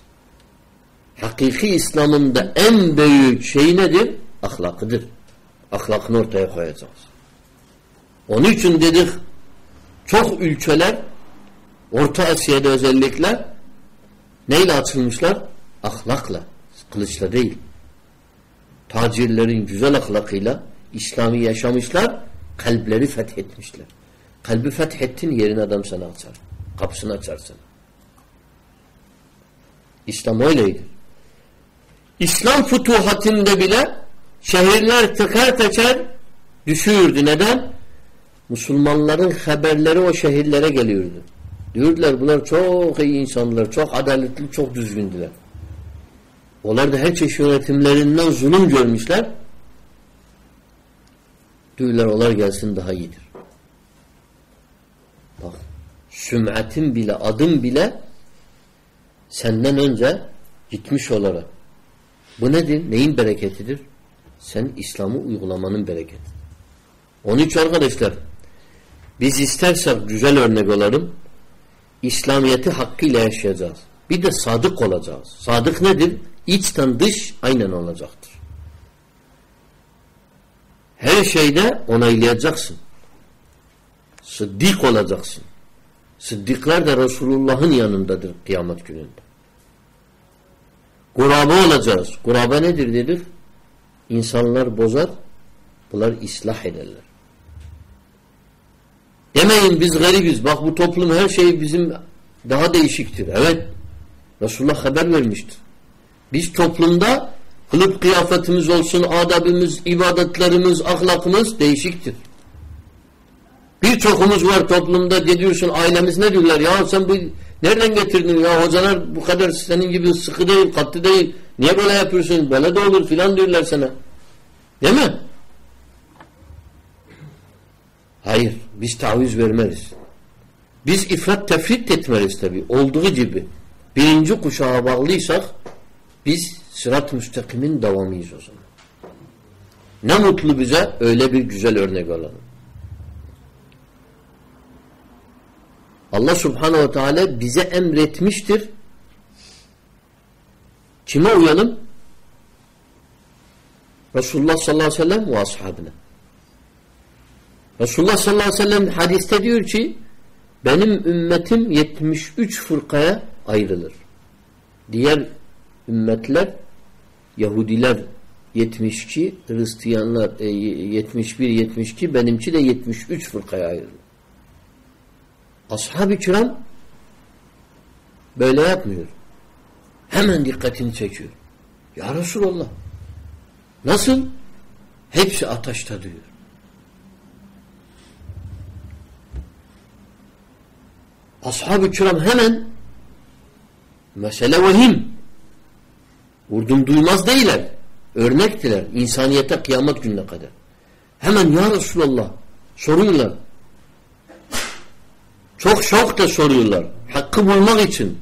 Hakiki İslam'ın da en büyük şey nedir? Ahlakıdır. Ahlakını ortaya koyacağız. Onun için dedik çok ülkeler Orta Asya'da özellikle neyle açılmışlar? Ahlakla. Kılıçla değil. Tacirlerin güzel ahlakıyla İslami yaşamışlar, kalpleri fethetmişler. Kalbi fethettin yerin adam sana açar. Kapısını açar sana. İslam öyleydi. İslam futuhatinde bile şehirler teker teker düşürdü. Neden? Müslümanların haberleri o şehirlere geliyordu. Diyordular bunlar çok iyi insanlar, çok adaletli, çok düzgündüler. Onlar da her çeşit yönetimlerinden zulüm görmüşler. Diyorlar onlar gelsin daha iyidir. Bak süm'atin bile, adım bile senden önce gitmiş olarak. Bu nedir? Neyin bereketidir? Sen İslam'ı uygulamanın bereketi. Onun için arkadaşlar biz istersek güzel örnek olalım. İslamiyeti hakkıyla yaşayacağız. Bir de sadık olacağız. Sadık nedir? İçten dış aynen olacaktır. Her şeyde onaylayacaksın. Sıddık olacaksın. Sıddıklar da Resulullah'ın yanındadır kıyamet gününde. Kuraba olacağız. Kuraba nedir dedik? İnsanlar bozar, bunlar ıslah ederler. Demeyin biz garibiz. Bak bu toplum her şey bizim daha değişiktir. Evet. Resulullah haber vermiştir. Biz toplumda kılıp kıyafetimiz olsun, adabımız, ibadetlerimiz, ahlakımız değişiktir. Birçokumuz var toplumda diyorsun ailemiz ne diyorlar ya sen bu nereden getirdin ya hocalar bu kadar senin gibi sıkı değil katlı değil niye böyle yapıyorsun böyle de olur filan diyorlar sana değil mi? Hayır biz taviz vermeriz. Biz ifrat tefrit etmeriz tabi olduğu gibi birinci kuşağa bağlıysak biz sırat müstakimin devamıyız o zaman. Ne mutlu bize öyle bir güzel örnek alalım. Allah subhanehu ve teala bize emretmiştir. Kime uyalım? Resulullah sallallahu aleyhi ve sellem ve ashabına. Resulullah sallallahu aleyhi ve sellem hadiste diyor ki benim ümmetim 73 fırkaya ayrılır. Diğer ümmetler Yahudiler 72, Hristiyanlar 71, 72, benimki de 73 fırkaya ayrılır. Ashab-ı kiram böyle yapmıyor. Hemen dikkatini çekiyor. Ya Resulallah nasıl? Hepsi ateşte diyor. Ashab-ı kiram hemen mesele vahim. Vurdum duymaz değiller. Örnektiler. insaniyete kıyamet gününe kadar. Hemen ya Resulallah soruyorlar. Çok şok da soruyorlar. Hakkı bulmak için.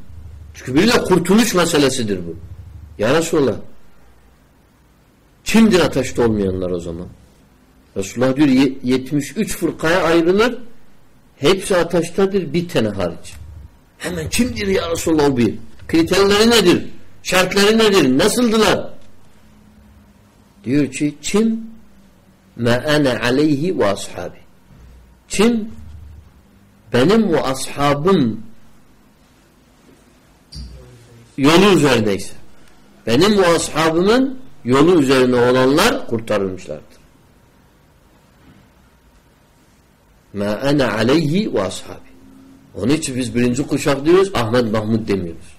Çünkü biriyle kurtuluş meselesidir bu. Ya Resulallah kimdir ateşte olmayanlar o zaman? Resulullah diyor 73 fırkaya ayrılır. Hepsi ateştedir bir tane hariç. Hemen kimdir ya Resulallah o bir? Kriterleri nedir? Şartları nedir? Nasıldılar? Diyor ki kim ma ana aleyhi ve ashabi. Kim benim ve ashabım yolu üzerindeyse benim ve ashabımın yolu üzerine olanlar kurtarılmışlardır. Ma ana aleyhi ve ashabi. Onun için biz birinci kuşak diyoruz, Ahmet Mahmud demiyoruz.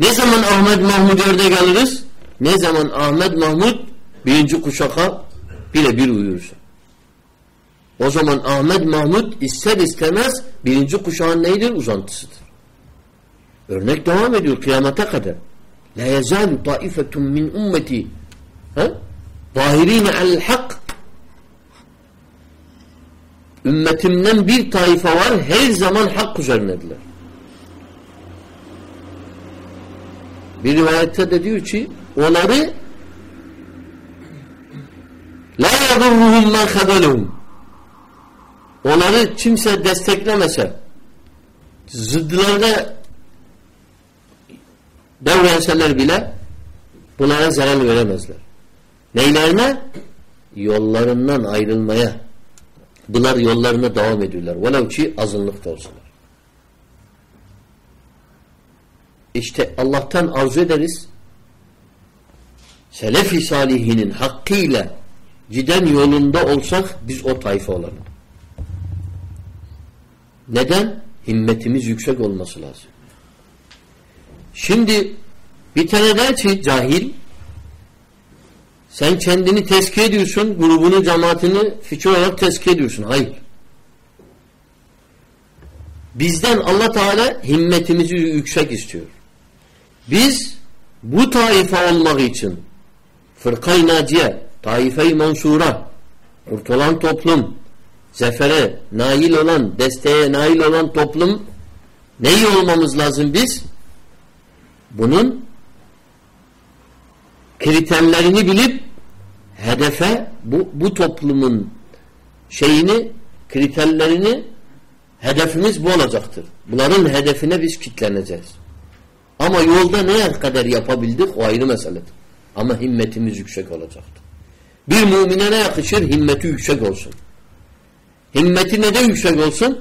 Ne zaman Ahmet Mahmud örnek alırız? Ne zaman Ahmet Mahmud birinci kuşaka birebir uyursa. O zaman Ahmet Mahmud ister istemez birinci kuşağın neydir? Uzantısıdır. Örnek devam ediyor kıyamete kadar. La yezalu taifetun min ummeti zahirine al hak ümmetimden bir taife var her zaman hak üzerindedirler. Bir rivayette de diyor ki onları la yadurruhum men khadaluhum onları kimse desteklemese zıddılarına devrenseler bile bunlara zarar veremezler. Neylerine? Yollarından ayrılmaya. Bunlar yollarına devam ediyorlar. Velev ki azınlıkta olsalar. İşte Allah'tan arzu ederiz. Selefi salihinin hakkıyla giden yolunda olsak biz o tayfa olalım. Neden? Himmetimiz yüksek olması lazım. Şimdi bir tane der ki cahil sen kendini tezkiye ediyorsun, grubunu, cemaatini fikir olarak tezkiye ediyorsun. Hayır. Bizden Allah Teala himmetimizi yüksek istiyor. Biz bu taife olmak için fırkay naciye, taife-i mansura, kurtulan toplum, zefere nail olan, desteğe nail olan toplum neyi olmamız lazım biz? Bunun kriterlerini bilip hedefe bu, bu toplumun şeyini kriterlerini hedefimiz bu olacaktır. Bunların hedefine biz kitleneceğiz. Ama yolda ne kadar yapabildik o ayrı meseledir. Ama himmetimiz yüksek olacaktır. Bir mümine ne yakışır? Himmeti yüksek olsun. Himmeti neden yüksek olsun?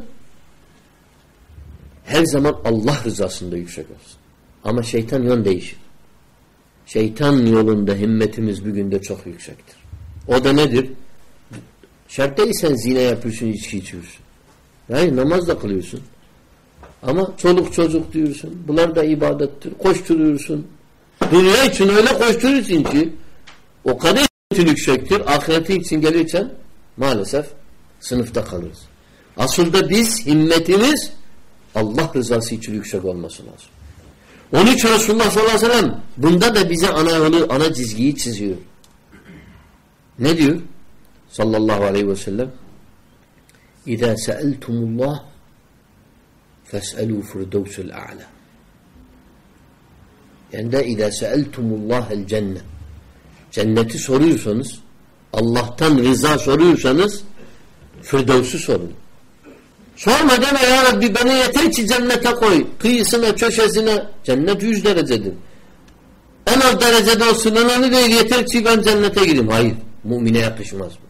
Her zaman Allah rızasında yüksek olsun. Ama şeytan yön değişir. Şeytan yolunda himmetimiz bugün de çok yüksektir. O da nedir? Şart değilsen zine yapıyorsun, içki içiyorsun. Hayır namaz da kılıyorsun. Ama çoluk çocuk diyorsun. Bunlar da ibadettir. Koşturuyorsun. Dünya için öyle koşturuyorsun ki o kadar yüksektir. Ahireti için gelirsen maalesef sınıfta kalırız. Aslında biz himmetimiz Allah rızası için yüksek olması lazım. Onun için Resulullah sallallahu aleyhi ve sellem bunda da bize ana yolu, ana çizgiyi çiziyor. Ne diyor? Sallallahu aleyhi ve sellem İzâ seeltumullah fes'elû firdevsul a'la yani de İzâ seeltumullâhel cennet Cenneti soruyorsanız Allah'tan rıza soruyorsanız Firdevs'ü sorun. Sorma deme ya Rabbi beni yeter ki cennete koy. Kıyısına, köşesine. Cennet yüz derecedir. En az derecede olsun önemli değil. Yeter ki ben cennete gireyim. Hayır. Mümine yakışmaz bu.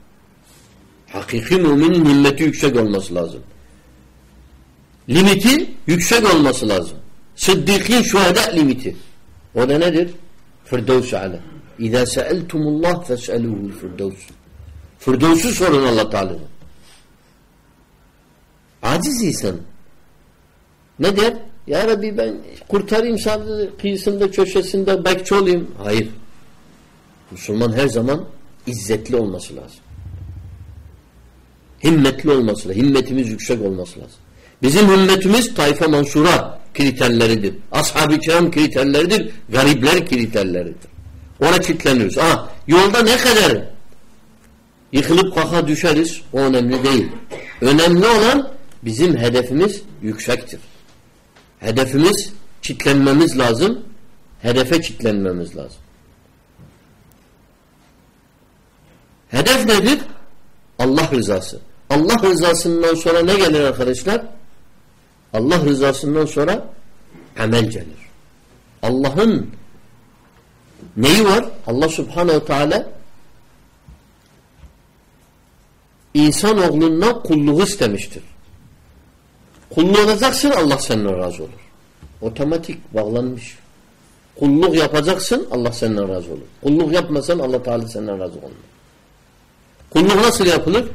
Hakiki müminin himmeti yüksek olması lazım. Limiti yüksek olması lazım. Sıddıkîn şuhada limiti. O da nedir? Firdevs-i alem. İzâ seeltumullah fes'elûhul firdevs. Firdevs'ü sorun Allah Teala'dan. Aciz insan. Ne der? Ya Rabbi ben kurtarayım sadece kıyısında köşesinde bekçi olayım. Hayır. Müslüman her zaman izzetli olması lazım. Himmetli olması lazım. Himmetimiz yüksek olması lazım. Bizim himmetimiz tayfa mansura kriterleridir. Ashab-ı kiram kriterleridir. Garipler kriterleridir. Ona kitleniyoruz. Ha, yolda ne kadar yıkılıp kaka düşeriz o önemli değil. Önemli olan bizim hedefimiz yüksektir. Hedefimiz kitlenmemiz lazım. Hedefe kitlenmemiz lazım. Hedef nedir? Allah rızası. Allah rızasından sonra ne gelir arkadaşlar? Allah rızasından sonra amel gelir. Allah'ın neyi var? Allah subhanehu teala insan oğlundan kulluğu istemiştir. Kulluk olacaksın Allah senden razı olur. Otomatik bağlanmış. Kulluk yapacaksın Allah senden razı olur. Kulluk yapmasan Allah Teala senden razı olmaz. Kulluk nasıl yapılır?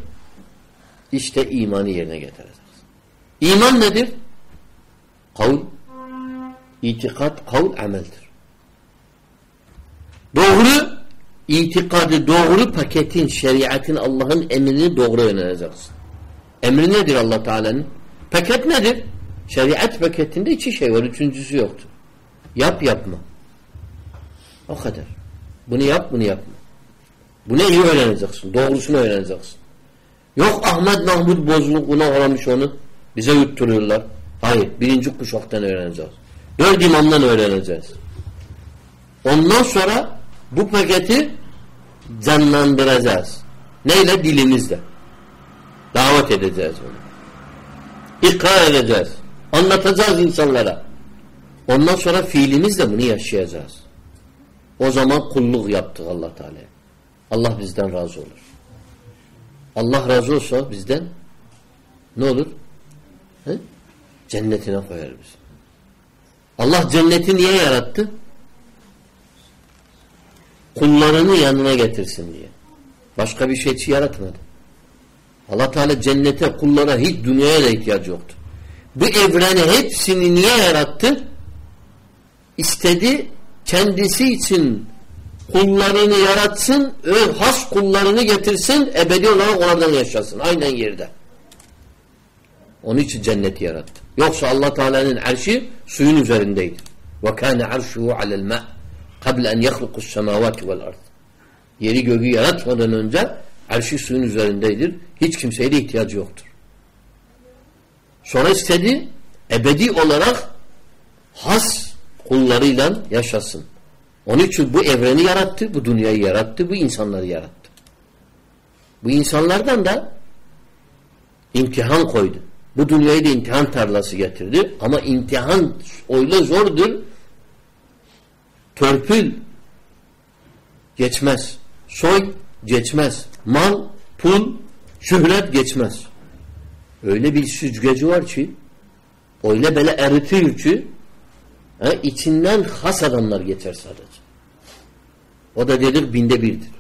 İşte imanı yerine getireceksin. İman nedir? Kavl, itikat, kavl, ameldir. Doğru, itikadı doğru paketin, şeriatın, Allah'ın emrini doğru öğreneceksin. Emri nedir Allah Teala'nın? Paket nedir? Şeriat paketinde iki şey var. Üçüncüsü yoktur. Yap yapma. O kadar. Bunu yap bunu yapma. Bunu iyi öğreneceksin. Doğrusunu öğreneceksin. Yok Ahmet Mahmud bozuluğuna uğramış onu. Bize yutturuyorlar. Hayır. Birinci kuşaktan öğreneceğiz. Dört imamdan öğreneceğiz. Ondan sonra bu paketi canlandıracağız. Neyle? Dilimizle. Davet edeceğiz onu. İkrar edeceğiz. Anlatacağız insanlara. Ondan sonra fiilimizle bunu yaşayacağız. O zaman kulluk yaptık Allah Teala. Allah bizden razı olur. Allah razı olsa bizden ne olur? He? Cennetine koyar bizi. Allah cenneti niye yarattı? Kullarını yanına getirsin diye. Başka bir şey için yaratmadı. Allah Teala cennete kullara hiç dünyaya da ihtiyacı yoktu. Bu evreni hepsini niye yarattı? İstedi kendisi için kullarını yaratsın, öyle has kullarını getirsin, ebedi olarak oradan yaşasın. Aynen yerde. Onun için cenneti yarattı. Yoksa Allah Teala'nın arşi suyun üzerindeydi. Ve kana arşuhu alel ma' qabla en yahluqus semavati vel ard. Yeri göğü yaratmadan önce arşi suyun üzerindeydir. Hiç kimseye de ihtiyacı yoktur. Sonra istedi ebedi olarak has kullarıyla yaşasın. Onun için bu evreni yarattı, bu dünyayı yarattı, bu insanları yarattı. Bu insanlardan da imtihan koydu. Bu dünyayı da imtihan tarlası getirdi. Ama imtihan öyle zordur. Törpül geçmez. Soy geçmez. Mal, pul, şöhret geçmez. Öyle bir süzgeci var ki öyle böyle eritiyor ki he, içinden has adamlar geçer sadece. O da dedik binde birdir.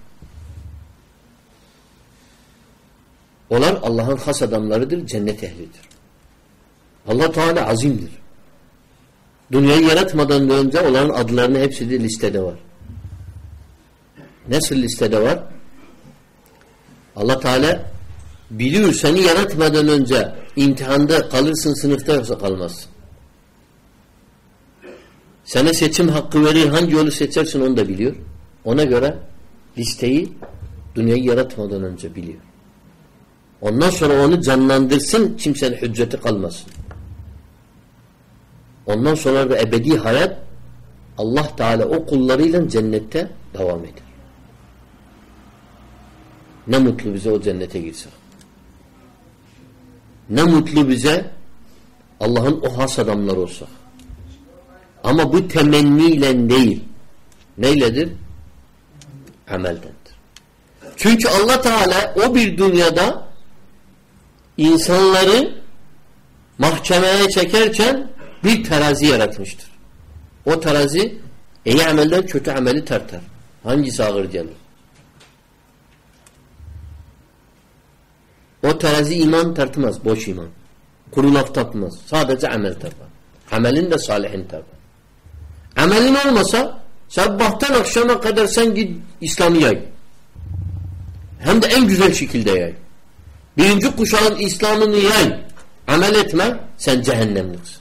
Onlar Allah'ın has adamlarıdır, cennet ehlidir. Allah Teala azimdir. Dünyayı yaratmadan önce onların adlarını hepsi de listede var. Nasıl listede var? Allah Teala biliyor seni yaratmadan önce imtihanda kalırsın sınıfta yoksa kalmazsın. Sana seçim hakkı verir hangi yolu seçersin onu da biliyor. Ona göre listeyi dünyayı yaratmadan önce biliyor. Ondan sonra onu canlandırsın kimsenin hücceti kalmasın. Ondan sonra da ebedi hayat Allah Teala o kullarıyla cennette devam eder. Ne mutlu bize o cennete girsek. Ne mutlu bize Allah'ın o has adamları olsak. Ama bu temenniyle değil. Neyledir? Ameldendir. Çünkü Allah Teala o bir dünyada insanları mahkemeye çekerken bir terazi yaratmıştır. O terazi iyi amelden kötü ameli tartar. Hangisi ağır gelir? O terazi iman tartmaz. Boş iman. Kuru laf tartmaz. Sadece amel tartar. Amelin de salihin tartar. Amelin olmasa sabahtan akşama kadar sen git İslam'ı yay. Hem de en güzel şekilde yay. Birinci kuşağın İslam'ını yay. Amel etme sen cehennemliksin.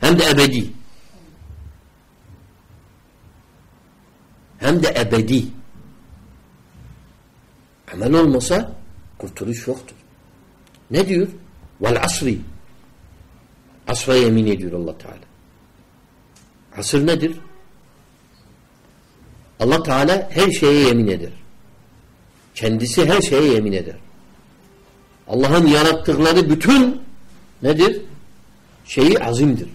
Hem de ebedi. Hem de ebedi. Amel olmasa kurtuluş yoktur. Ne diyor? Vel asri. Asra yemin ediyor Allah Teala. Asır nedir? Allah Teala her şeye yemin eder. Kendisi her şeye yemin eder. Allah'ın yarattıkları bütün nedir? Şeyi azimdir.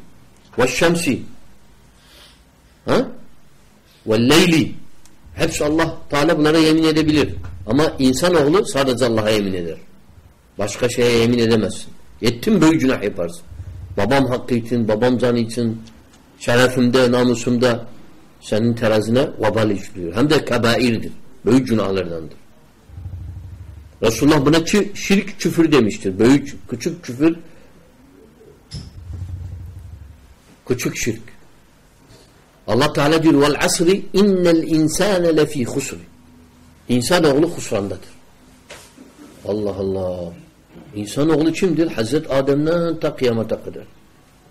Ve şemsi ha? ve leyli hepsi Allah Teala bunlara yemin edebilir. Ama insanoğlu sadece Allah'a yemin eder. Başka şeye yemin edemezsin. Yettin böyle günah yaparsın. Babam hakkı için, babam canı için, şerefimde, namusumda senin terazine vabal işliyor. Hem de kebairdir. Büyük günahlardandır. Resulullah buna ki, şirk küfür demiştir. Büyük, küçük küfür küçük şirk. Allah Teala diyor vel asri innel insane lefî husri. İnsanoğlu husrandadır. Allah Allah. İnsanoğlu kimdir? Hazreti Adem'den ta kıyamata kadar.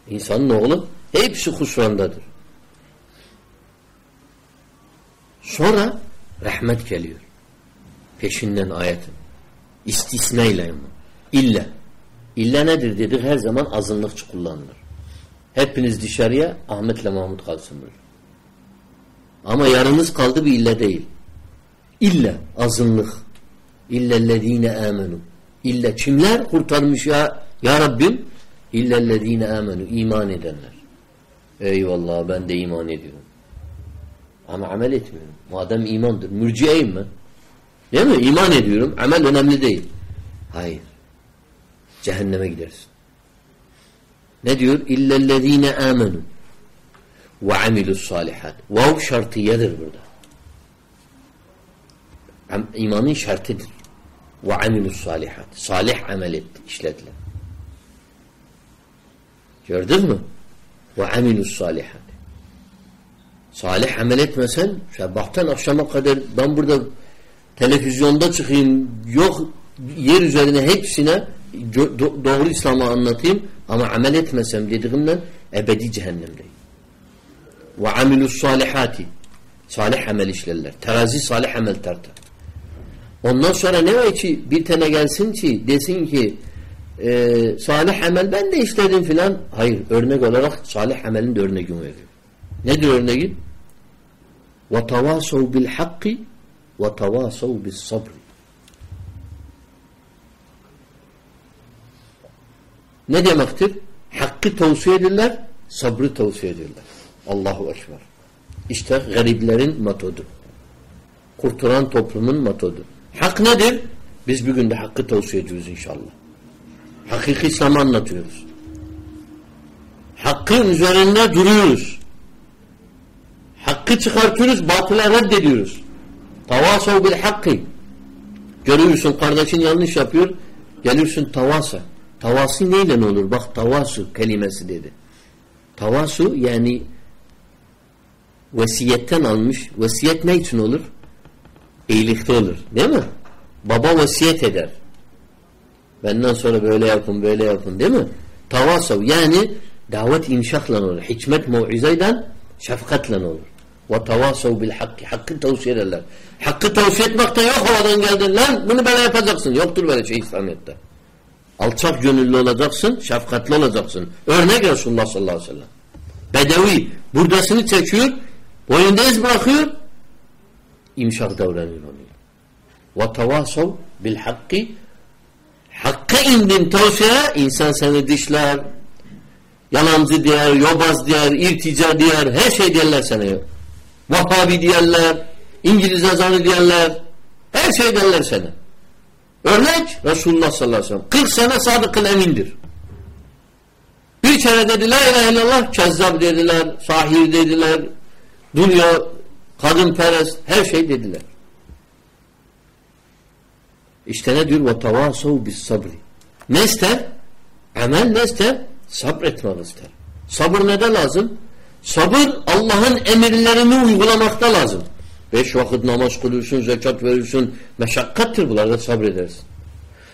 İnsanın oğlu hepsi husrandadır. Sonra rahmet geliyor. Peşinden ayetin. İstisnayla ama. İlla. İlla nedir dedik her zaman azınlıkçı kullanılır. Hepiniz dışarıya Ahmet'le Mahmut kalsın böyle. Ama yarınız kaldı bir illa değil. İlla azınlık. İllellezine amenu. İlla kimler kurtarmış ya ya Rabbim? İllellezine amenu. iman edenler. Eyvallah ben de iman ediyorum. Ama amel etmiyorum. Madem imandır. Mürciyeyim ben. Değil mi? İman ediyorum. Amel önemli değil. Hayır. Cehenneme gidersin. Ne diyor? İllellezine amenu ve amilus salihat. Vav şartiyedir burada. İmanın şartıdır. Ve amilus salihat. Salih amel etti, işlediler. Gördün mü? Ve amilus salihat. Salih amel etmesen sabahtan akşama kadar ben burada televizyonda çıkayım yok yer üzerine hepsine doğru İslam'ı anlatayım ama amel etmesem dediğimden ebedi cehennemdeyim. Ve amilus salihati salih amel işlerler. Terazi salih amel tartar. Ondan sonra ne var ki bir tane gelsin ki desin ki e, salih amel ben de işledim filan. Hayır örnek olarak salih amelin de örneğini veriyor. Nedir örneği? وَتَوَاسَوْ بِالْحَقِّ وَتَوَاسَوْ بِالصَّبْرِ Ne demektir? Hakkı tavsiye ederler, sabrı tavsiye ederler. Allahu Ekber. İşte gariplerin metodu. Kurtulan toplumun metodu. Hak nedir? Biz bugün de hakkı tavsiye ediyoruz inşallah. Hakiki İslam'ı anlatıyoruz. Hakkın üzerinde duruyoruz. Hakkı çıkartıyoruz, batıla reddediyoruz. Tavasav bil hakkı. Görüyorsun kardeşin yanlış yapıyor, geliyorsun tavasa. Tavası neyle ne olur? Bak tavasu kelimesi dedi. Tavasu yani vesiyetten almış. Vesiyet ne için olur? İyilikte olur. Değil mi? Baba vasiyet eder. Benden sonra böyle yapın, böyle yapın. Değil mi? Tavasav yani davet inşakla olur. Hikmet mevizayla şefkatle olur. Ve tavasav bil hakkı. Hakkı tavsiye ederler. Hakkı tavsiye etmekte yok havadan geldin lan bunu böyle yapacaksın. Yoktur böyle şey İslamiyet'te. Alçak gönüllü olacaksın, şefkatli olacaksın. Örnek Resulullah sallallahu aleyhi ve sellem. Bedevi buradasını çekiyor, boyunda bırakıyor, imşak davranıyor onu. Ve tavasav bil hakkı Hakka indin tavsiye insan seni dışlar, yalancı diyer, yobaz diyer, irtica diyer, her şey diyorlar sana. Vahabi diyorlar, İngiliz azanı diyorlar, her şey derler sana. Örnek Resulullah sallallahu aleyhi ve sellem. 40 sene sadıkın emindir. Bir kere dedi la ilahe illallah kezzab dediler, sahir dediler, dünya, kadın perest, her şey dediler. İşte ne diyor? وَتَوَاسَوْ بِالصَّبْرِ Ne ister? Amel ne ister? Sabretmek ister. Sabır neden lazım? Sabır Allah'ın emirlerini uygulamakta lazım. Beş vakit namaz kılıyorsun, zekat veriyorsun. Meşakkattır bunlarda sabredersin.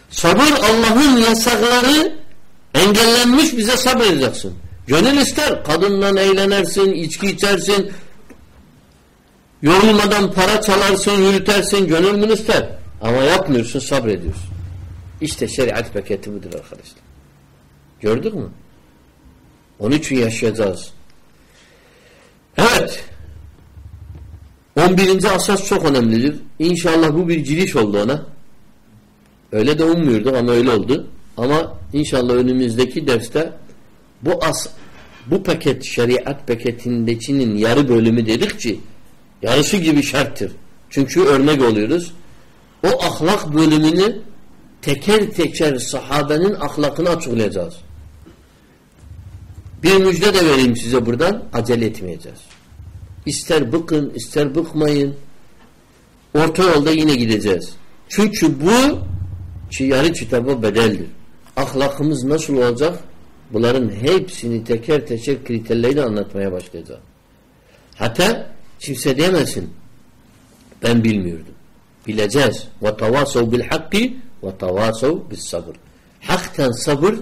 Sabır Allah'ın yasakları engellenmiş bize sabredeceksin. Gönül ister. Kadından eğlenersin, içki içersin. Yorulmadan para çalarsın, yürütersin. Gönül mü ister? Ama yapmıyorsun, sabrediyorsun. İşte şeriat paketi budur arkadaşlar. Gördük mü? Onun için yaşayacağız. Evet. 11. asas çok önemlidir. İnşallah bu bir giriş oldu ona. Öyle de ummuyorduk ama öyle oldu. Ama inşallah önümüzdeki derste bu as bu paket şeriat paketindekinin yarı bölümü dedik ki yarısı gibi şarttır. Çünkü örnek oluyoruz. O ahlak bölümünü teker teker sahabenin ahlakını açıklayacağız. Bir müjde de vereyim size buradan. Acele etmeyeceğiz. İster bıkın, ister bıkmayın. Orta yolda yine gideceğiz. Çünkü bu ki yarı kitaba bedeldir. Ahlakımız nasıl olacak? Bunların hepsini teker teker kriterleriyle anlatmaya başlayacağız. Hatta Kimse demesin. Ben bilmiyordum. Bileceğiz. Ve tavasav bil hakki ve tavasav bis sabır. Hakten sabır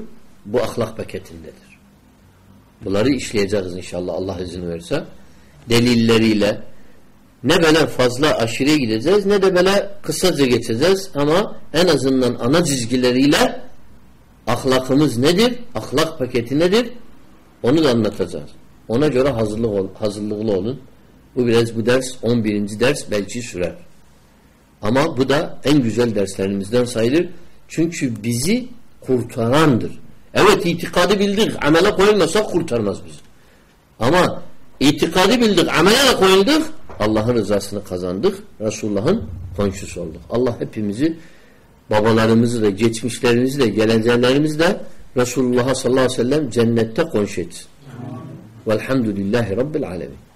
bu ahlak paketindedir. Bunları işleyeceğiz inşallah Allah izin verirse. Delilleriyle ne böyle fazla aşırıya gideceğiz ne de böyle kısaca geçeceğiz ama en azından ana çizgileriyle ahlakımız nedir? Ahlak paketi nedir? Onu da anlatacağız. Ona göre hazırlık ol, hazırlıklı olun. Bu biraz bu ders 11. ders belki sürer. Ama bu da en güzel derslerimizden sayılır. Çünkü bizi kurtarandır. Evet itikadı bildik. Amele koyulmasak kurtarmaz bizi. Ama itikadı bildik. Amele de koyulduk. Allah'ın rızasını kazandık. Resulullah'ın komşusu olduk. Allah hepimizi babalarımızı da geçmişlerimizi de geleceklerimizi de Resulullah sallallahu aleyhi ve sellem cennette komşu etsin. Velhamdülillahi Rabbil alemin.